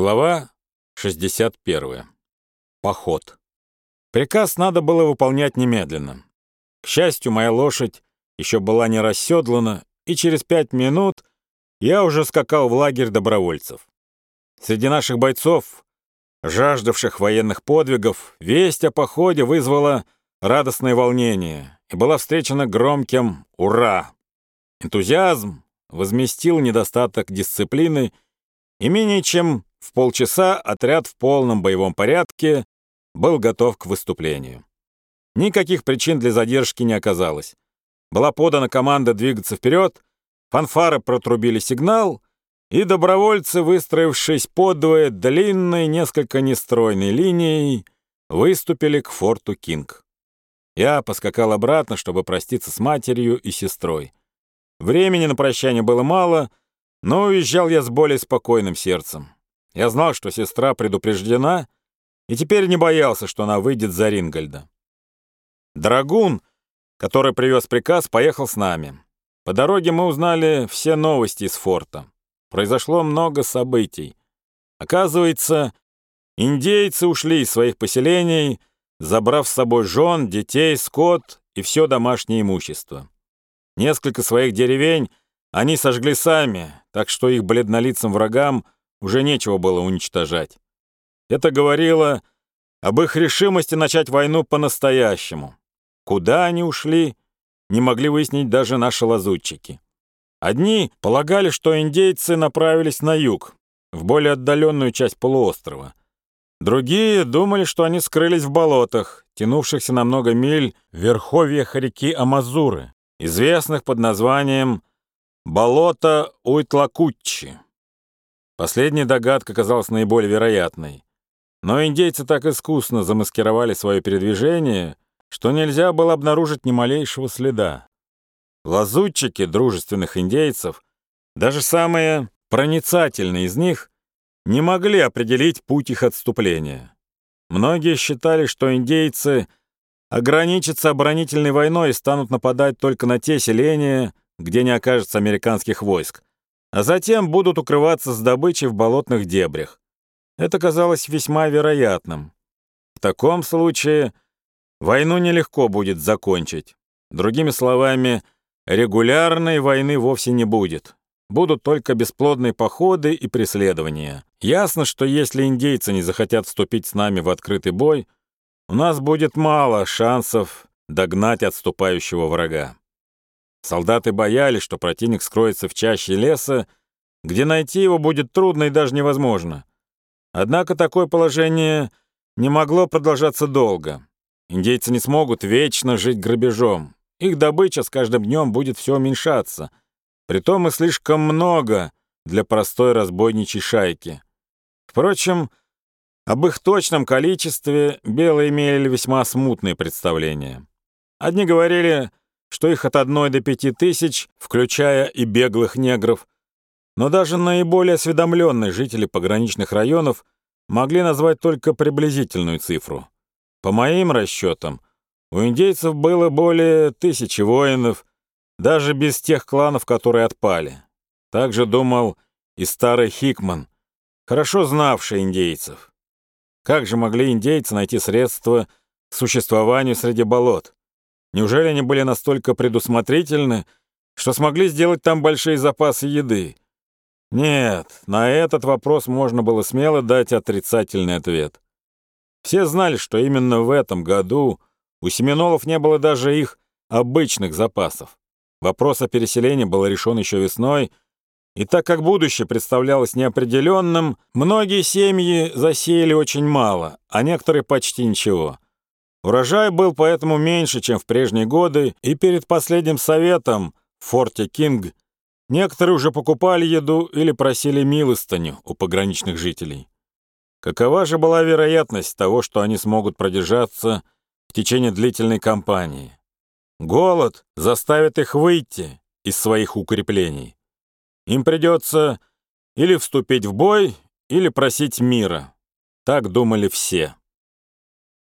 Глава 61. Поход. Приказ надо было выполнять немедленно. К счастью, моя лошадь еще была не расседлана, и через пять минут я уже скакал в лагерь добровольцев. Среди наших бойцов, жаждавших военных подвигов, весть о походе вызвала радостное волнение и была встречена громким «Ура!». Энтузиазм возместил недостаток дисциплины и менее чем в полчаса отряд в полном боевом порядке был готов к выступлению. Никаких причин для задержки не оказалось. Была подана команда двигаться вперед, фанфары протрубили сигнал, и добровольцы, выстроившись подвое длинной, несколько нестройной линией, выступили к форту Кинг. Я поскакал обратно, чтобы проститься с матерью и сестрой. Времени на прощание было мало, но уезжал я с более спокойным сердцем. Я знал, что сестра предупреждена, и теперь не боялся, что она выйдет за Рингольда. Драгун, который привез приказ, поехал с нами. По дороге мы узнали все новости из форта. Произошло много событий. Оказывается, индейцы ушли из своих поселений, забрав с собой жен, детей, скот и все домашнее имущество. Несколько своих деревень они сожгли сами, так что их бледнолицым врагам уже нечего было уничтожать. Это говорило об их решимости начать войну по-настоящему. Куда они ушли, не могли выяснить даже наши лазутчики. Одни полагали, что индейцы направились на юг, в более отдаленную часть полуострова. Другие думали, что они скрылись в болотах, тянувшихся на много миль в верховьях реки Амазуры, известных под названием Болото Уйтлакуччи. Последняя догадка казалась наиболее вероятной. Но индейцы так искусно замаскировали свое передвижение, что нельзя было обнаружить ни малейшего следа. Лазутчики дружественных индейцев, даже самые проницательные из них, не могли определить путь их отступления. Многие считали, что индейцы ограничатся оборонительной войной и станут нападать только на те селения, где не окажется американских войск, а затем будут укрываться с добычей в болотных дебрях. Это казалось весьма вероятным. В таком случае войну нелегко будет закончить. Другими словами, регулярной войны вовсе не будет. Будут только бесплодные походы и преследования. Ясно, что если индейцы не захотят вступить с нами в открытый бой, у нас будет мало шансов догнать отступающего врага. Солдаты боялись, что противник скроется в чаще леса, где найти его будет трудно и даже невозможно. Однако такое положение не могло продолжаться долго. Индейцы не смогут вечно жить грабежом. Их добыча с каждым днем будет все уменьшаться. Притом и слишком много для простой разбойничьей шайки. Впрочем, об их точном количестве белые имели весьма смутные представления. Одни говорили, что их от одной до пяти тысяч, включая и беглых негров, но даже наиболее осведомленные жители пограничных районов могли назвать только приблизительную цифру. По моим расчетам, у индейцев было более тысячи воинов, даже без тех кланов, которые отпали. Так же думал и старый Хикман, хорошо знавший индейцев. Как же могли индейцы найти средства к существованию среди болот? Неужели они были настолько предусмотрительны, что смогли сделать там большие запасы еды? Нет, на этот вопрос можно было смело дать отрицательный ответ. Все знали, что именно в этом году у семенолов не было даже их обычных запасов. Вопрос о переселении был решен еще весной, и так как будущее представлялось неопределенным, многие семьи засеяли очень мало, а некоторые почти ничего. Урожай был поэтому меньше, чем в прежние годы, и перед последним советом в форте Кинг некоторые уже покупали еду или просили милостыню у пограничных жителей. Какова же была вероятность того, что они смогут продержаться в течение длительной кампании? Голод заставит их выйти из своих укреплений. Им придется или вступить в бой, или просить мира. Так думали все.